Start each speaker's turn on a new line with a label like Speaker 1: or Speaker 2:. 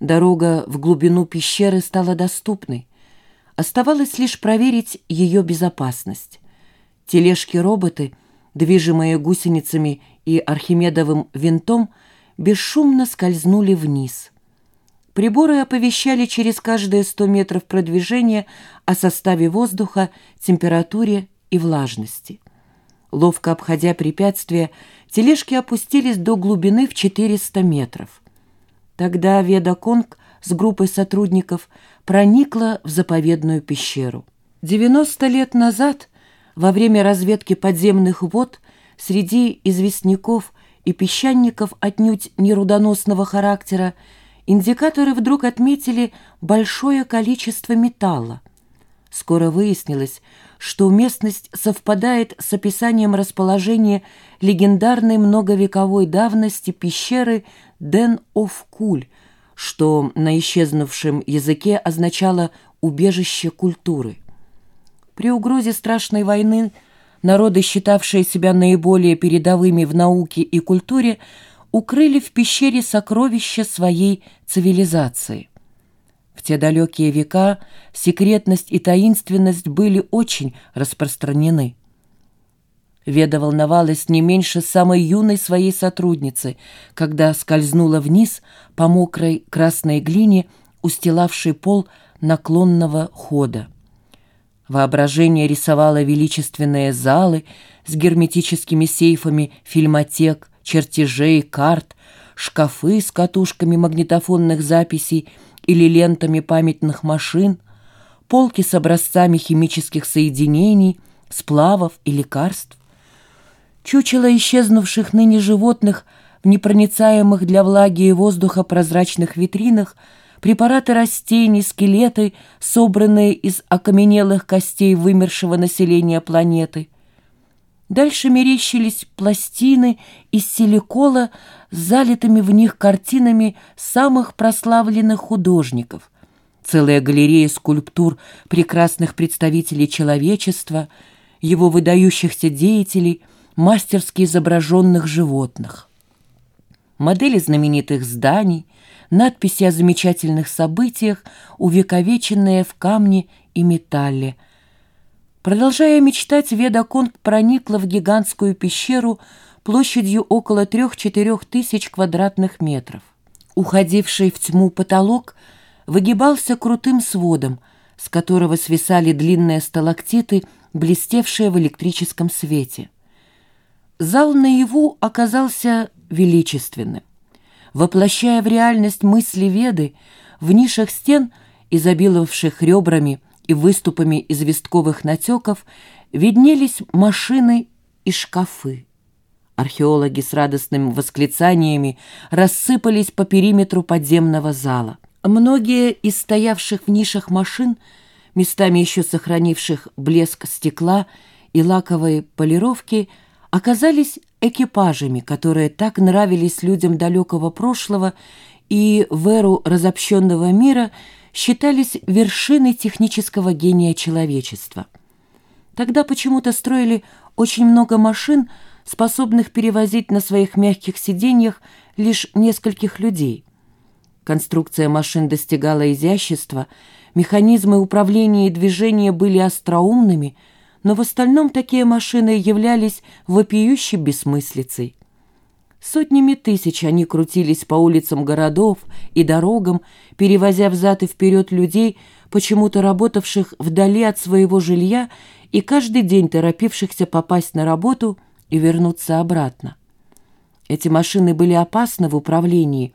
Speaker 1: Дорога в глубину пещеры стала доступной. Оставалось лишь проверить ее безопасность. Тележки-роботы, движимые гусеницами и архимедовым винтом, бесшумно скользнули вниз. Приборы оповещали через каждые 100 метров продвижения о составе воздуха, температуре и влажности. Ловко обходя препятствия, тележки опустились до глубины в 400 метров. Тогда Веда Конг с группой сотрудников проникла в заповедную пещеру. 90 лет назад, во время разведки подземных вод, среди известняков и песчаников отнюдь нерудоносного характера, индикаторы вдруг отметили большое количество металла. Скоро выяснилось, что местность совпадает с описанием расположения легендарной многовековой давности пещеры Ден-оф-Куль, что на исчезнувшем языке означало «убежище культуры». При угрозе страшной войны народы, считавшие себя наиболее передовыми в науке и культуре, укрыли в пещере сокровища своей цивилизации. Те далекие века секретность и таинственность были очень распространены. Веда волновалась не меньше самой юной своей сотрудницы, когда скользнула вниз по мокрой красной глине, устилавшей пол наклонного хода. Воображение рисовало величественные залы с герметическими сейфами фильмотек, чертежей, карт, шкафы с катушками магнитофонных записей или лентами памятных машин, полки с образцами химических соединений, сплавов и лекарств. Чучело исчезнувших ныне животных в непроницаемых для влаги и воздуха прозрачных витринах, препараты растений, скелеты, собранные из окаменелых костей вымершего населения планеты. Дальше мерещились пластины из силикола с залитыми в них картинами самых прославленных художников, целая галерея скульптур прекрасных представителей человечества, его выдающихся деятелей – мастерски изображенных животных. Модели знаменитых зданий, надписи о замечательных событиях, увековеченные в камне и металле. Продолжая мечтать, Веда Конг проникла в гигантскую пещеру площадью около 3-4 тысяч квадратных метров. Уходивший в тьму потолок выгибался крутым сводом, с которого свисали длинные сталактиты, блестевшие в электрическом свете. Зал наяву оказался величественным. Воплощая в реальность мысли Веды, в нишах стен, изобиловавших ребрами и выступами известковых натеков, виднелись машины и шкафы. Археологи с радостными восклицаниями рассыпались по периметру подземного зала. Многие из стоявших в нишах машин, местами еще сохранивших блеск стекла и лаковой полировки – оказались экипажами, которые так нравились людям далекого прошлого и в эру разобщенного мира считались вершиной технического гения человечества. Тогда почему-то строили очень много машин, способных перевозить на своих мягких сиденьях лишь нескольких людей. Конструкция машин достигала изящества, механизмы управления и движения были остроумными – но в остальном такие машины являлись вопиющей бессмыслицей. Сотнями тысяч они крутились по улицам городов и дорогам, перевозя взад и вперед людей, почему-то работавших вдали от своего жилья и каждый день торопившихся попасть на работу и вернуться обратно. Эти машины были опасны в управлении,